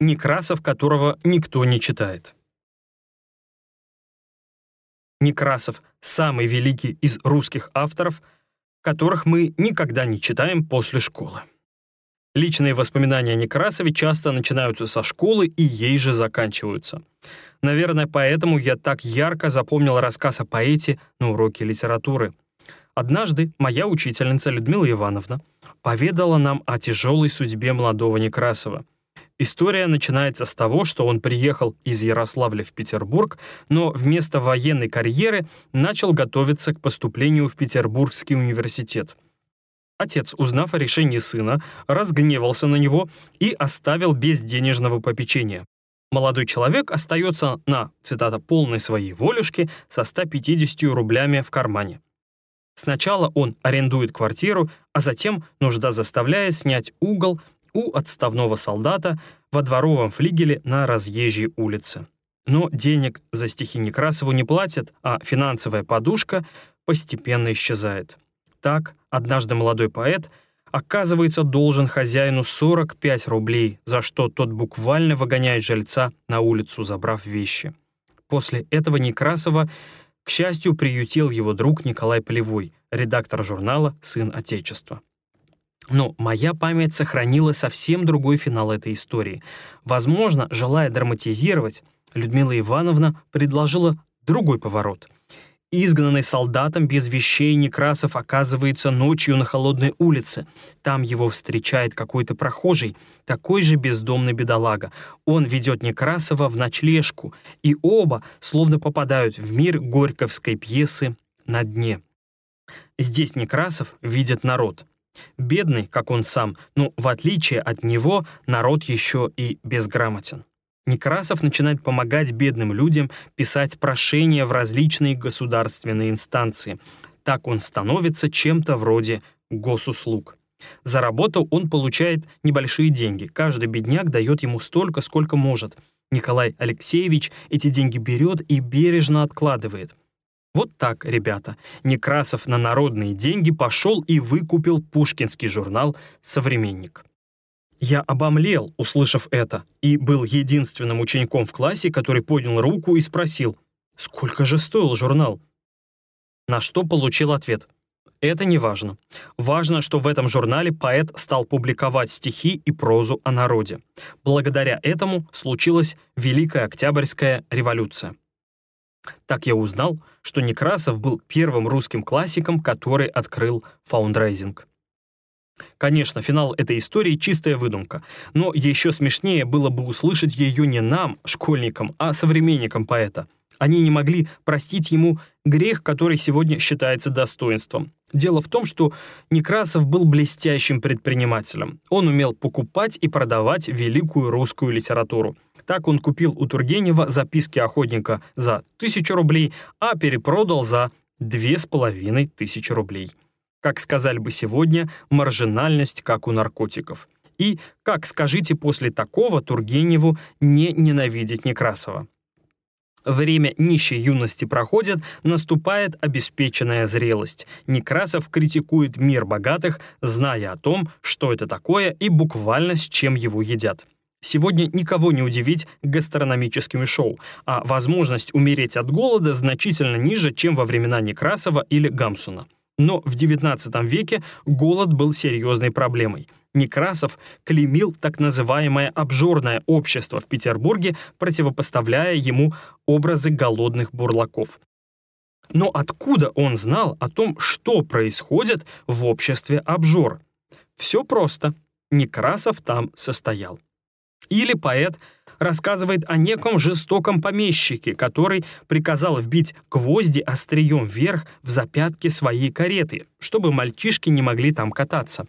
Некрасов, которого никто не читает. Некрасов — самый великий из русских авторов, которых мы никогда не читаем после школы. Личные воспоминания о Некрасове часто начинаются со школы и ей же заканчиваются. Наверное, поэтому я так ярко запомнил рассказ о поэте на уроке литературы. Однажды моя учительница Людмила Ивановна поведала нам о тяжелой судьбе молодого Некрасова — История начинается с того, что он приехал из Ярославля в Петербург, но вместо военной карьеры начал готовиться к поступлению в Петербургский университет. Отец, узнав о решении сына, разгневался на него и оставил без денежного попечения. Молодой человек остается на, цитата, «полной своей волюшке» со 150 рублями в кармане. Сначала он арендует квартиру, а затем нужда заставляет снять угол у отставного солдата во дворовом флигеле на разъезжей улице. Но денег за стихи Некрасову не платят, а финансовая подушка постепенно исчезает. Так, однажды молодой поэт оказывается должен хозяину 45 рублей, за что тот буквально выгоняет жильца на улицу, забрав вещи. После этого Некрасова, к счастью, приютил его друг Николай Полевой, редактор журнала «Сын Отечества». Но моя память сохранила совсем другой финал этой истории. Возможно, желая драматизировать, Людмила Ивановна предложила другой поворот. Изгнанный солдатом без вещей Некрасов оказывается ночью на холодной улице. Там его встречает какой-то прохожий, такой же бездомный бедолага. Он ведет Некрасова в ночлежку, и оба словно попадают в мир горьковской пьесы «На дне». Здесь Некрасов видит народ — Бедный, как он сам, но в отличие от него народ еще и безграмотен. Некрасов начинает помогать бедным людям писать прошения в различные государственные инстанции. Так он становится чем-то вроде госуслуг. За работу он получает небольшие деньги. Каждый бедняк дает ему столько, сколько может. Николай Алексеевич эти деньги берет и бережно откладывает. Вот так, ребята, Некрасов на народные деньги пошел и выкупил пушкинский журнал «Современник». Я обомлел, услышав это, и был единственным учеником в классе, который поднял руку и спросил, сколько же стоил журнал? На что получил ответ. Это не важно. Важно, что в этом журнале поэт стал публиковать стихи и прозу о народе. Благодаря этому случилась Великая Октябрьская революция. Так я узнал, что Некрасов был первым русским классиком, который открыл фаундрайзинг. Конечно, финал этой истории — чистая выдумка, но еще смешнее было бы услышать ее не нам, школьникам, а современникам поэта. Они не могли простить ему грех, который сегодня считается достоинством. Дело в том, что Некрасов был блестящим предпринимателем. Он умел покупать и продавать великую русскую литературу — так он купил у Тургенева записки охотника за тысячу рублей, а перепродал за две с половиной тысячи рублей. Как сказали бы сегодня, маржинальность, как у наркотиков. И как, скажите, после такого Тургеневу не ненавидеть Некрасова? Время нищей юности проходит, наступает обеспеченная зрелость. Некрасов критикует мир богатых, зная о том, что это такое и буквально с чем его едят. Сегодня никого не удивить гастрономическими шоу, а возможность умереть от голода значительно ниже, чем во времена Некрасова или Гамсуна. Но в XIX веке голод был серьезной проблемой. Некрасов клеймил так называемое обжорное общество в Петербурге, противопоставляя ему образы голодных бурлаков. Но откуда он знал о том, что происходит в обществе обжор? Все просто. Некрасов там состоял. Или поэт рассказывает о неком жестоком помещике, который приказал вбить гвозди острием вверх в запятки своей кареты, чтобы мальчишки не могли там кататься.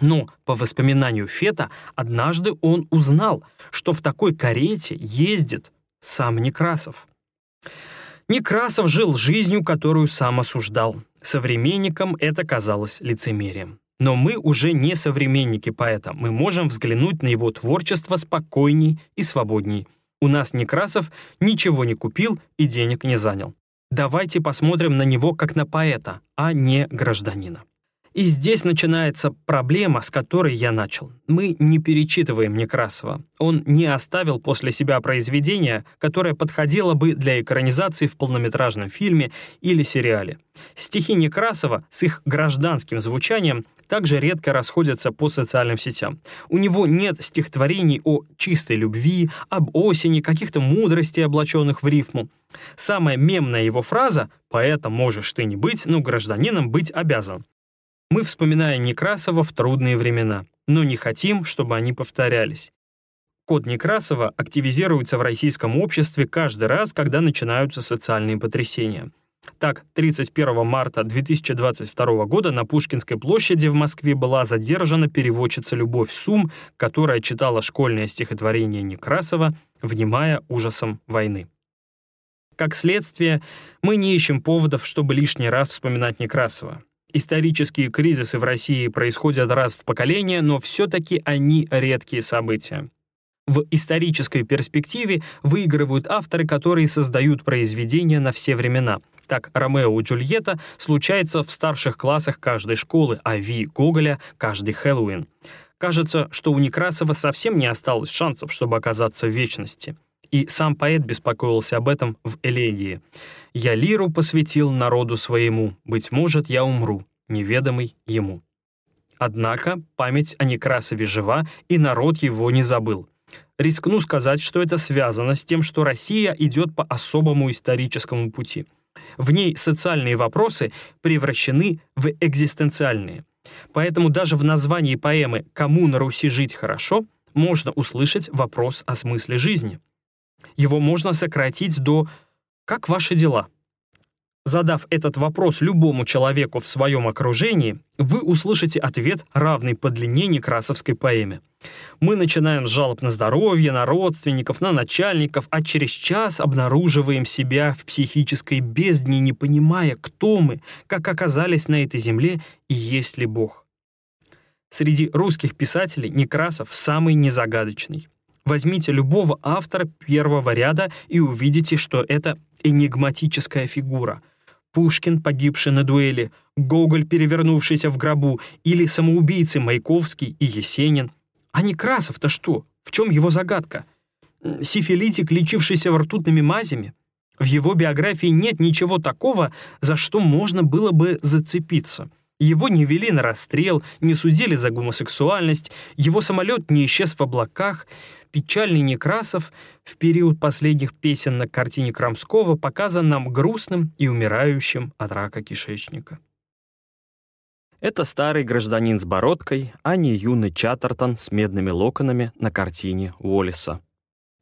Но, по воспоминанию Фета, однажды он узнал, что в такой карете ездит сам Некрасов. Некрасов жил жизнью, которую сам осуждал. Современникам это казалось лицемерием. Но мы уже не современники поэта, мы можем взглянуть на его творчество спокойней и свободней. У нас Некрасов ничего не купил и денег не занял. Давайте посмотрим на него как на поэта, а не гражданина. И здесь начинается проблема, с которой я начал. Мы не перечитываем Некрасова. Он не оставил после себя произведение, которое подходило бы для экранизации в полнометражном фильме или сериале. Стихи Некрасова с их гражданским звучанием также редко расходятся по социальным сетям. У него нет стихотворений о чистой любви, об осени, каких-то мудростей, облаченных в рифму. Самая мемная его фраза «поэтом можешь ты не быть, но гражданином быть обязан». Мы вспоминаем Некрасова в трудные времена, но не хотим, чтобы они повторялись. Код Некрасова активизируется в российском обществе каждый раз, когда начинаются социальные потрясения. Так, 31 марта 2022 года на Пушкинской площади в Москве была задержана переводчица Любовь Сум, которая читала школьное стихотворение Некрасова, внимая ужасом войны. Как следствие, мы не ищем поводов, чтобы лишний раз вспоминать Некрасова. Исторические кризисы в России происходят раз в поколение, но все-таки они редкие события. В исторической перспективе выигрывают авторы, которые создают произведения на все времена. Так, «Ромео и Джульетта» случается в старших классах каждой школы, а «Ви» Гоголя — каждый Хэллоуин. Кажется, что у Некрасова совсем не осталось шансов, чтобы оказаться в вечности. И сам поэт беспокоился об этом в «Элегии». «Я лиру посвятил народу своему, быть может, я умру, неведомый ему». Однако память о Некрасове жива, и народ его не забыл. Рискну сказать, что это связано с тем, что Россия идет по особому историческому пути. В ней социальные вопросы превращены в экзистенциальные. Поэтому даже в названии поэмы «Кому на Руси жить хорошо» можно услышать вопрос о смысле жизни. Его можно сократить до «Как ваши дела?». Задав этот вопрос любому человеку в своем окружении, вы услышите ответ, равный по длине некрасовской поэме. Мы начинаем с жалоб на здоровье, на родственников, на начальников, а через час обнаруживаем себя в психической бездне, не понимая, кто мы, как оказались на этой земле и есть ли Бог. Среди русских писателей Некрасов самый незагадочный. Возьмите любого автора первого ряда и увидите, что это энигматическая фигура. Пушкин, погибший на дуэли, Гоголь, перевернувшийся в гробу, или самоубийцы Маяковский и Есенин. А Некрасов-то что? В чем его загадка? Сифилитик, лечившийся ртутными мазями? В его биографии нет ничего такого, за что можно было бы зацепиться — его не вели на расстрел, не судили за гомосексуальность, его самолет не исчез в облаках. Печальный Некрасов в период последних песен на картине Крамского показан нам грустным и умирающим от рака кишечника. Это старый гражданин с бородкой, а не юный Чаттертон с медными локонами на картине Уоллиса.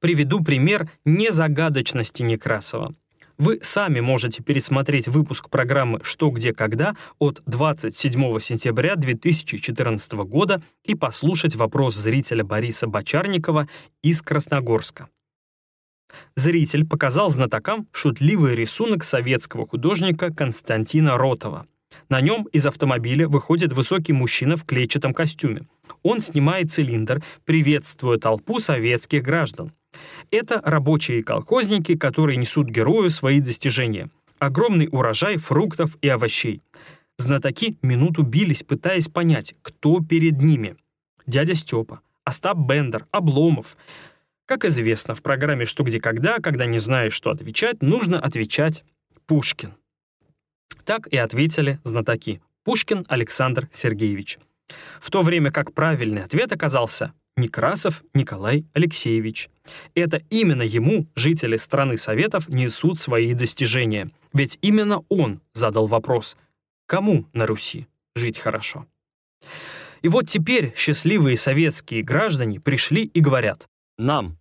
Приведу пример незагадочности Некрасова. Вы сами можете пересмотреть выпуск программы «Что, где, когда» от 27 сентября 2014 года и послушать вопрос зрителя Бориса Бочарникова из Красногорска. Зритель показал знатокам шутливый рисунок советского художника Константина Ротова. На нем из автомобиля выходит высокий мужчина в клетчатом костюме. Он снимает цилиндр, приветствуя толпу советских граждан. Это рабочие колхозники, которые несут герою свои достижения. Огромный урожай фруктов и овощей. Знатоки минуту бились, пытаясь понять, кто перед ними. Дядя Степа, Остап Бендер, Обломов. Как известно, в программе «Что, где, когда», когда не знаешь, что отвечать, нужно отвечать Пушкин. Так и ответили знатоки. Пушкин Александр Сергеевич. В то время как правильный ответ оказался Некрасов Николай Алексеевич. Это именно ему жители страны Советов несут свои достижения. Ведь именно он задал вопрос, кому на Руси жить хорошо. И вот теперь счастливые советские граждане пришли и говорят «нам».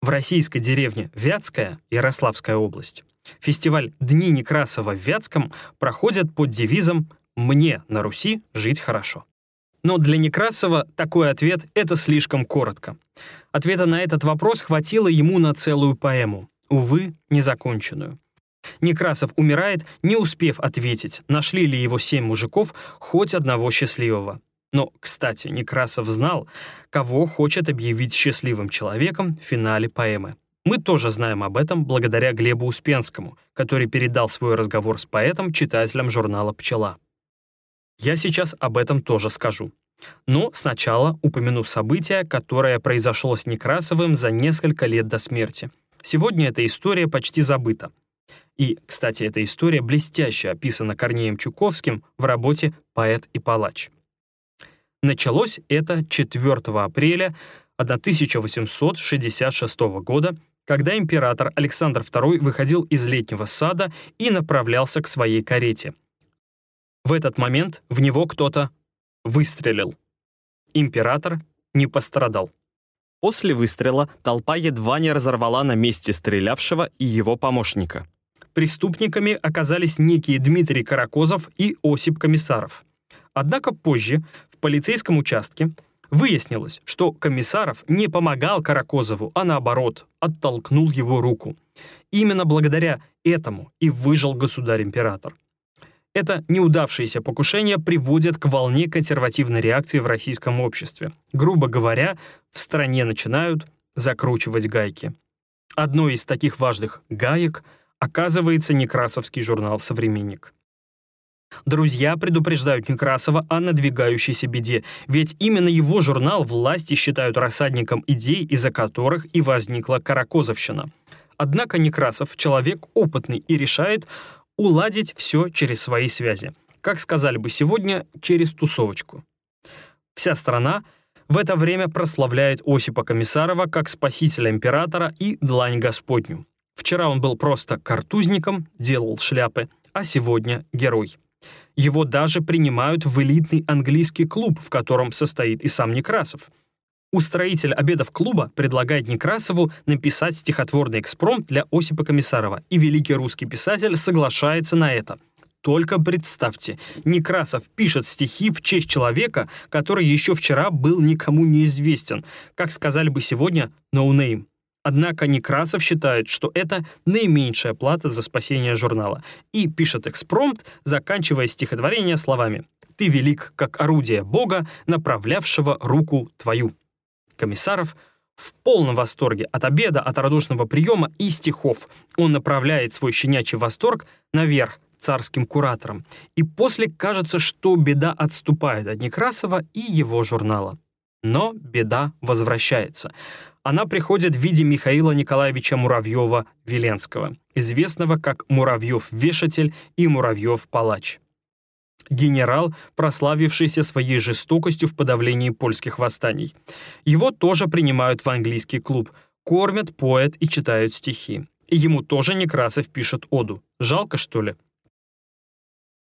В российской деревне Вятская, Ярославская область, фестиваль «Дни Некрасова в Вятском» проходит под девизом «Мне на Руси жить хорошо». Но для Некрасова такой ответ — это слишком коротко. Ответа на этот вопрос хватило ему на целую поэму, увы, незаконченную. Некрасов умирает, не успев ответить, нашли ли его семь мужиков хоть одного счастливого. Но, кстати, Некрасов знал, кого хочет объявить счастливым человеком в финале поэмы. Мы тоже знаем об этом благодаря Глебу Успенскому, который передал свой разговор с поэтом читателям журнала «Пчела». Я сейчас об этом тоже скажу. Но сначала упомяну событие, которое произошло с Некрасовым за несколько лет до смерти. Сегодня эта история почти забыта. И, кстати, эта история блестяще описана Корнеем Чуковским в работе «Поэт и палач». Началось это 4 апреля 1866 года, когда император Александр II выходил из летнего сада и направлялся к своей карете. В этот момент в него кто-то выстрелил. Император не пострадал. После выстрела толпа едва не разорвала на месте стрелявшего и его помощника. Преступниками оказались некие Дмитрий Каракозов и Осип Комиссаров. Однако позже в полицейском участке выяснилось, что Комиссаров не помогал Каракозову, а наоборот, оттолкнул его руку. Именно благодаря этому и выжил государь-император. Это неудавшееся покушение приводит к волне консервативной реакции в российском обществе. Грубо говоря, в стране начинают закручивать гайки. Одной из таких важных гаек оказывается некрасовский журнал «Современник». Друзья предупреждают Некрасова о надвигающейся беде, ведь именно его журнал власти считают рассадником идей, из-за которых и возникла Каракозовщина. Однако Некрасов — человек опытный и решает уладить все через свои связи. Как сказали бы сегодня, через тусовочку. Вся страна в это время прославляет Осипа Комиссарова как спасителя императора и длань Господню. Вчера он был просто картузником, делал шляпы, а сегодня герой. Его даже принимают в элитный английский клуб, в котором состоит и сам Некрасов — Устроитель обедов клуба предлагает Некрасову написать стихотворный экспромт для Осипа Комиссарова, и великий русский писатель соглашается на это. Только представьте, Некрасов пишет стихи в честь человека, который еще вчера был никому неизвестен, как сказали бы сегодня «no name». Однако Некрасов считает, что это наименьшая плата за спасение журнала, и пишет экспромт, заканчивая стихотворение словами «Ты велик, как орудие Бога, направлявшего руку твою». Комиссаров в полном восторге от обеда, от радушного приема и стихов. Он направляет свой щенячий восторг наверх царским куратором. И после кажется, что беда отступает от Некрасова и его журнала. Но беда возвращается. Она приходит в виде Михаила Николаевича Муравьева-Веленского, известного как Муравьев-Вешатель и Муравьев-Палач генерал, прославившийся своей жестокостью в подавлении польских восстаний. Его тоже принимают в английский клуб, кормят, поят и читают стихи. И ему тоже Некрасов пишет оду. Жалко, что ли?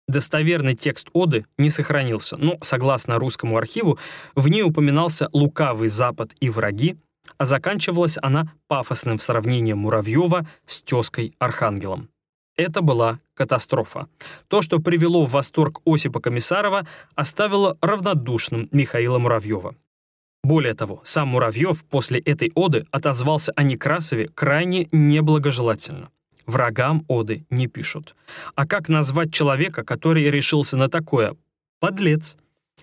Достоверный текст оды не сохранился, но, согласно русскому архиву, в ней упоминался лукавый Запад и враги, а заканчивалась она пафосным сравнением Муравьева с тезкой Архангелом. Это была катастрофа. То, что привело в восторг Осипа Комиссарова, оставило равнодушным Михаила Муравьева. Более того, сам Муравьев после этой оды отозвался о Некрасове крайне неблагожелательно. Врагам оды не пишут. А как назвать человека, который решился на такое? Подлец.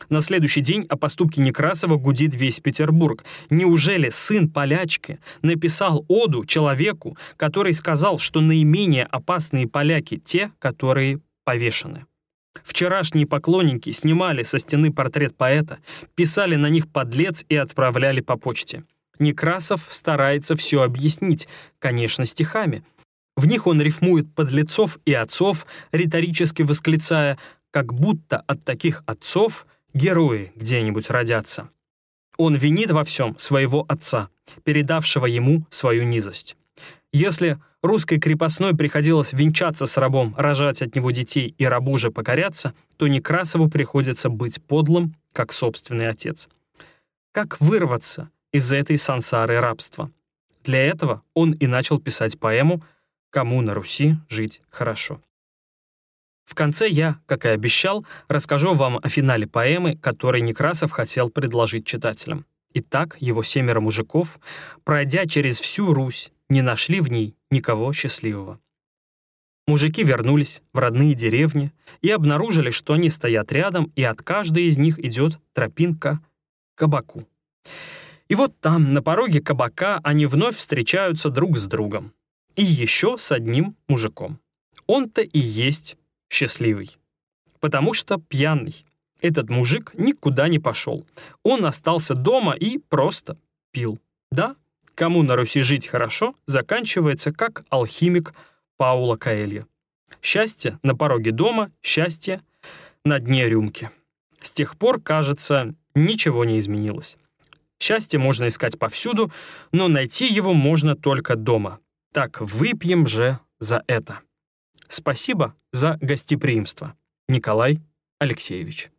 На следующий день о поступке Некрасова гудит весь Петербург. Неужели сын полячки написал оду человеку, который сказал, что наименее опасные поляки те, которые повешены? Вчерашние поклонники снимали со стены портрет поэта, писали на них подлец и отправляли по почте. Некрасов старается все объяснить, конечно, стихами. В них он рифмует подлецов и отцов, риторически восклицая, как будто от таких отцов — герои где-нибудь родятся. Он винит во всем своего отца, передавшего ему свою низость. Если русской крепостной приходилось венчаться с рабом, рожать от него детей и рабу же покоряться, то Некрасову приходится быть подлым, как собственный отец. Как вырваться из этой сансары рабства? Для этого он и начал писать поэму «Кому на Руси жить хорошо». В конце я, как и обещал, расскажу вам о финале поэмы, который Некрасов хотел предложить читателям. Итак, его семеро мужиков, пройдя через всю Русь, не нашли в ней никого счастливого. Мужики вернулись в родные деревни и обнаружили, что они стоят рядом, и от каждой из них идет тропинка к кабаку. И вот там, на пороге кабака, они вновь встречаются друг с другом. И еще с одним мужиком. Он-то и есть счастливый. Потому что пьяный. Этот мужик никуда не пошел. Он остался дома и просто пил. Да, кому на Руси жить хорошо, заканчивается как алхимик Паула Каэлья. Счастье на пороге дома, счастье на дне рюмки. С тех пор, кажется, ничего не изменилось. Счастье можно искать повсюду, но найти его можно только дома. Так выпьем же за это. Спасибо за гостеприимство. Николай Алексеевич.